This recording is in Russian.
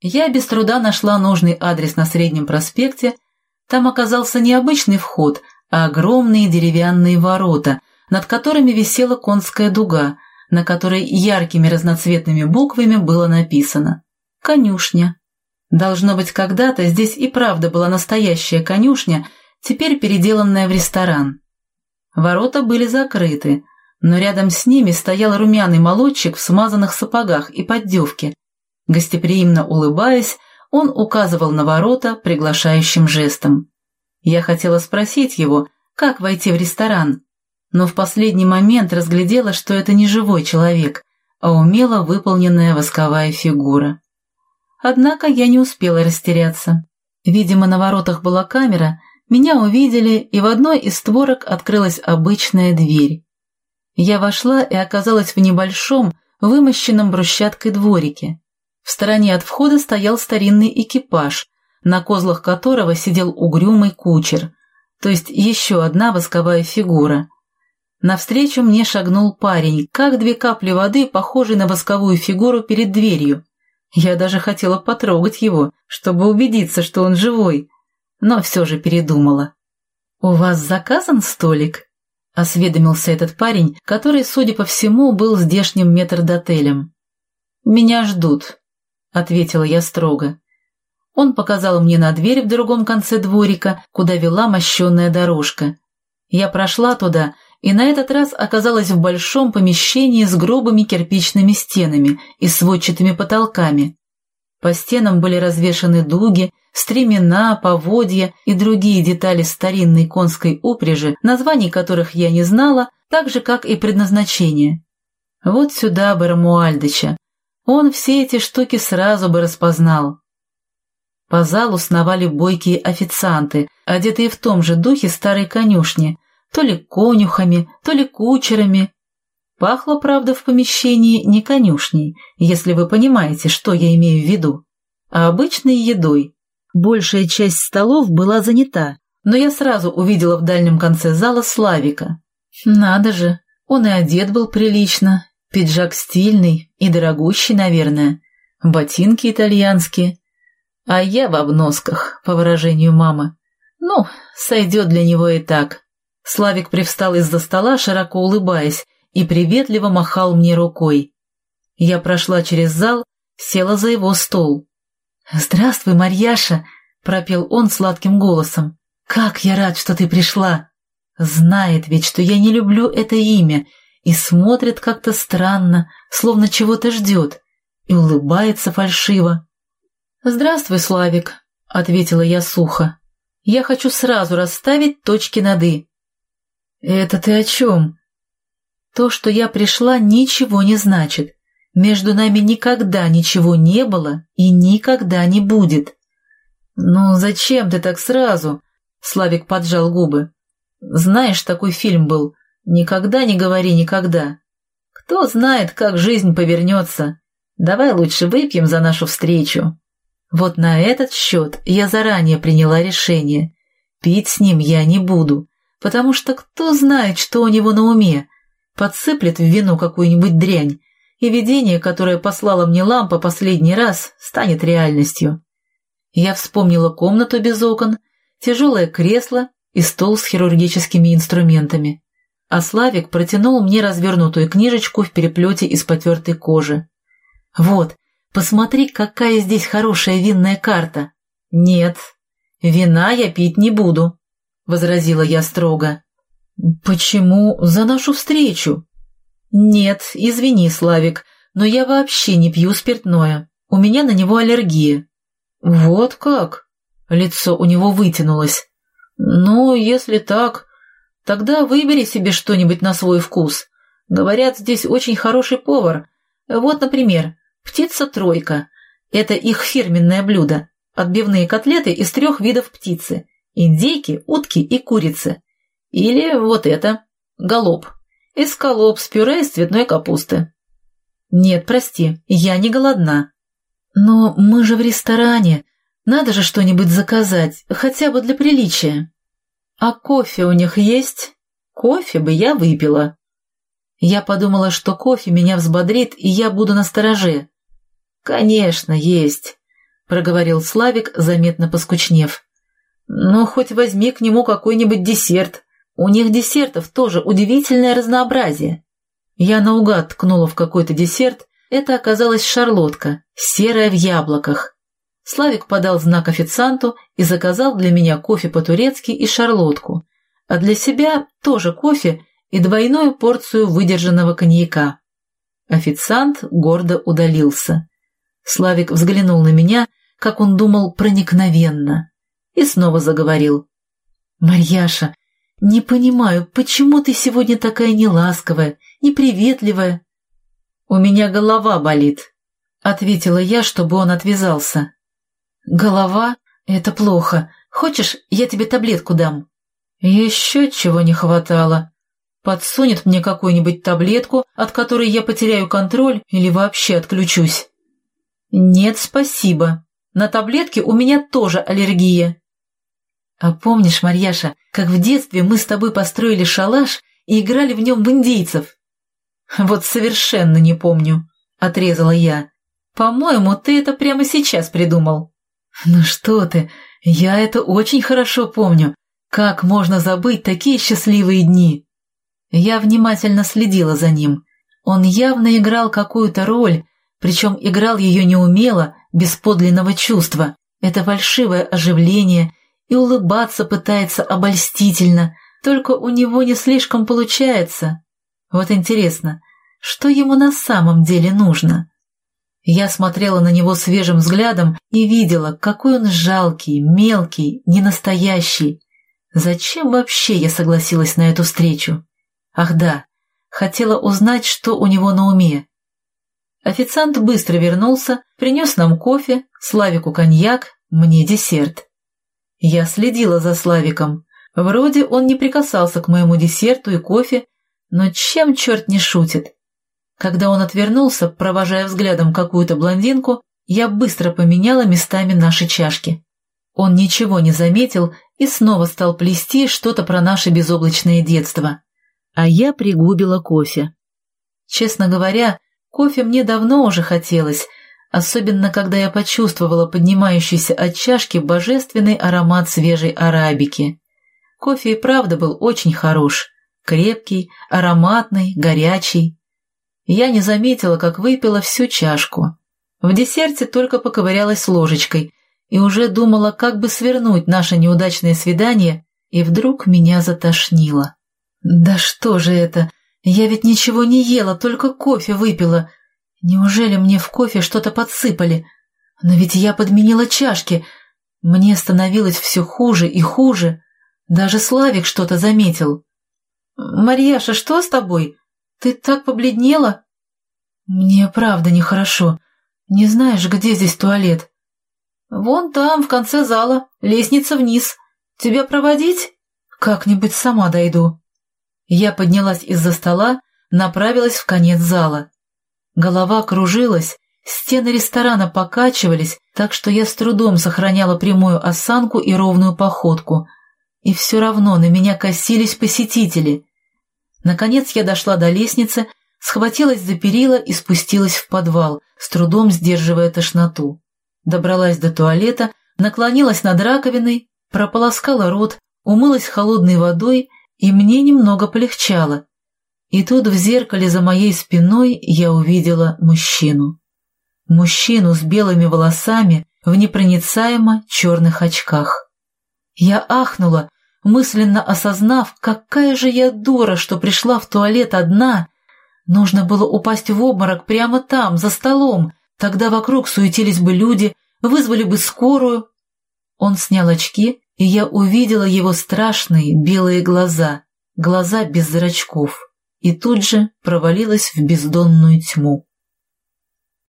Я без труда нашла нужный адрес на Среднем проспекте. Там оказался не обычный вход, а огромные деревянные ворота, над которыми висела конская дуга, на которой яркими разноцветными буквами было написано «Конюшня». Должно быть, когда-то здесь и правда была настоящая конюшня, теперь переделанная в ресторан. Ворота были закрыты, но рядом с ними стоял румяный молодчик в смазанных сапогах и поддевке. Гостеприимно улыбаясь, он указывал на ворота приглашающим жестом. Я хотела спросить его, как войти в ресторан, но в последний момент разглядела, что это не живой человек, а умело выполненная восковая фигура. Однако я не успела растеряться. Видимо, на воротах была камера, меня увидели, и в одной из створок открылась обычная дверь. Я вошла и оказалась в небольшом, вымощенном брусчаткой дворике. В стороне от входа стоял старинный экипаж, на козлах которого сидел угрюмый кучер, то есть еще одна восковая фигура. Навстречу мне шагнул парень, как две капли воды, похожий на восковую фигуру перед дверью. Я даже хотела потрогать его, чтобы убедиться, что он живой, но все же передумала. «У вас заказан столик?» — осведомился этот парень, который, судя по всему, был здешним метрдотелем. «Меня ждут», — ответила я строго. Он показал мне на дверь в другом конце дворика, куда вела мощенная дорожка. Я прошла туда и на этот раз оказалась в большом помещении с грубыми кирпичными стенами и сводчатыми потолками. По стенам были развешаны дуги, стремена, поводья и другие детали старинной конской упряжи, названий которых я не знала, так же, как и предназначение. Вот сюда бы Рамуальдыча. Он все эти штуки сразу бы распознал. По залу сновали бойкие официанты, одетые в том же духе старой конюшни, то ли конюхами, то ли кучерами. Пахло, правда, в помещении не конюшней, если вы понимаете, что я имею в виду, а обычной едой. Большая часть столов была занята, но я сразу увидела в дальнем конце зала Славика. Надо же, он и одет был прилично, пиджак стильный и дорогущий, наверное, ботинки итальянские. А я в обносках, по выражению мамы. Ну, сойдет для него и так. Славик привстал из-за стола, широко улыбаясь, и приветливо махал мне рукой. Я прошла через зал, села за его стол. «Здравствуй, Марьяша!» — пропел он сладким голосом. «Как я рад, что ты пришла!» Знает ведь, что я не люблю это имя, и смотрит как-то странно, словно чего-то ждет, и улыбается фальшиво. «Здравствуй, Славик», — ответила я сухо. «Я хочу сразу расставить точки над «и». «Это ты о чем?» «То, что я пришла, ничего не значит. Между нами никогда ничего не было и никогда не будет». «Ну, зачем ты так сразу?» Славик поджал губы. «Знаешь, такой фильм был. Никогда не говори никогда. Кто знает, как жизнь повернется. Давай лучше выпьем за нашу встречу». Вот на этот счет я заранее приняла решение. Пить с ним я не буду потому что кто знает, что у него на уме. Подсыплет в вино какую-нибудь дрянь, и видение, которое послала мне лампа последний раз, станет реальностью. Я вспомнила комнату без окон, тяжелое кресло и стол с хирургическими инструментами. А Славик протянул мне развернутую книжечку в переплете из потертой кожи. «Вот, посмотри, какая здесь хорошая винная карта!» «Нет, вина я пить не буду», — возразила я строго. «Почему за нашу встречу?» «Нет, извини, Славик, но я вообще не пью спиртное. У меня на него аллергия». «Вот как?» Лицо у него вытянулось. «Ну, если так, тогда выбери себе что-нибудь на свой вкус. Говорят, здесь очень хороший повар. Вот, например, птица-тройка. Это их фирменное блюдо. Отбивные котлеты из трех видов птицы индейки, утки и курицы. Или вот это, голуб, эскалоп с пюре из цветной капусты. Нет, прости, я не голодна. Но мы же в ресторане, надо же что-нибудь заказать, хотя бы для приличия. А кофе у них есть? Кофе бы я выпила. Я подумала, что кофе меня взбодрит, и я буду на стороже. Конечно, есть. — проговорил Славик, заметно поскучнев. «Ну, хоть возьми к нему какой-нибудь десерт. У них десертов тоже удивительное разнообразие». Я наугад ткнула в какой-то десерт, это оказалась шарлотка, серая в яблоках. Славик подал знак официанту и заказал для меня кофе по-турецки и шарлотку, а для себя тоже кофе и двойную порцию выдержанного коньяка. Официант гордо удалился. Славик взглянул на меня, как он думал, проникновенно, и снова заговорил. «Марьяша, не понимаю, почему ты сегодня такая неласковая, неприветливая?» «У меня голова болит», — ответила я, чтобы он отвязался. «Голова? Это плохо. Хочешь, я тебе таблетку дам?» «Еще чего не хватало. Подсунет мне какую-нибудь таблетку, от которой я потеряю контроль или вообще отключусь». «Нет, спасибо. На таблетки у меня тоже аллергия». «А помнишь, Марьяша, как в детстве мы с тобой построили шалаш и играли в нем в индейцев?» «Вот совершенно не помню», — отрезала я. «По-моему, ты это прямо сейчас придумал». «Ну что ты, я это очень хорошо помню. Как можно забыть такие счастливые дни?» Я внимательно следила за ним. Он явно играл какую-то роль, причем играл ее неумело, без подлинного чувства. Это фальшивое оживление, и улыбаться пытается обольстительно, только у него не слишком получается. Вот интересно, что ему на самом деле нужно? Я смотрела на него свежим взглядом и видела, какой он жалкий, мелкий, ненастоящий. Зачем вообще я согласилась на эту встречу? Ах да, хотела узнать, что у него на уме. Официант быстро вернулся, принес нам кофе, Славику коньяк, мне десерт. Я следила за Славиком. Вроде он не прикасался к моему десерту и кофе, но чем черт не шутит? Когда он отвернулся, провожая взглядом какую-то блондинку, я быстро поменяла местами наши чашки. Он ничего не заметил и снова стал плести что-то про наше безоблачное детство. А я пригубила кофе. Честно говоря, кофе мне давно уже хотелось, особенно когда я почувствовала поднимающийся от чашки божественный аромат свежей арабики. Кофе и правда был очень хорош, крепкий, ароматный, горячий. Я не заметила, как выпила всю чашку. В десерте только поковырялась ложечкой и уже думала, как бы свернуть наше неудачное свидание, и вдруг меня затошнило. «Да что же это? Я ведь ничего не ела, только кофе выпила. Неужели мне в кофе что-то подсыпали? Но ведь я подменила чашки. Мне становилось все хуже и хуже. Даже Славик что-то заметил. «Марьяша, что с тобой?» Ты так побледнела? Мне правда нехорошо. Не знаешь, где здесь туалет? Вон там, в конце зала, лестница вниз. Тебя проводить? Как-нибудь сама дойду. Я поднялась из-за стола, направилась в конец зала. Голова кружилась, стены ресторана покачивались, так что я с трудом сохраняла прямую осанку и ровную походку. И все равно на меня косились посетители. Наконец я дошла до лестницы, схватилась за перила и спустилась в подвал, с трудом сдерживая тошноту. Добралась до туалета, наклонилась над раковиной, прополоскала рот, умылась холодной водой, и мне немного полегчало. И тут в зеркале за моей спиной я увидела мужчину. Мужчину с белыми волосами в непроницаемо черных очках. Я ахнула, мысленно осознав, какая же я дура, что пришла в туалет одна. Нужно было упасть в обморок прямо там, за столом, тогда вокруг суетились бы люди, вызвали бы скорую. Он снял очки, и я увидела его страшные белые глаза, глаза без зрачков, и тут же провалилась в бездонную тьму.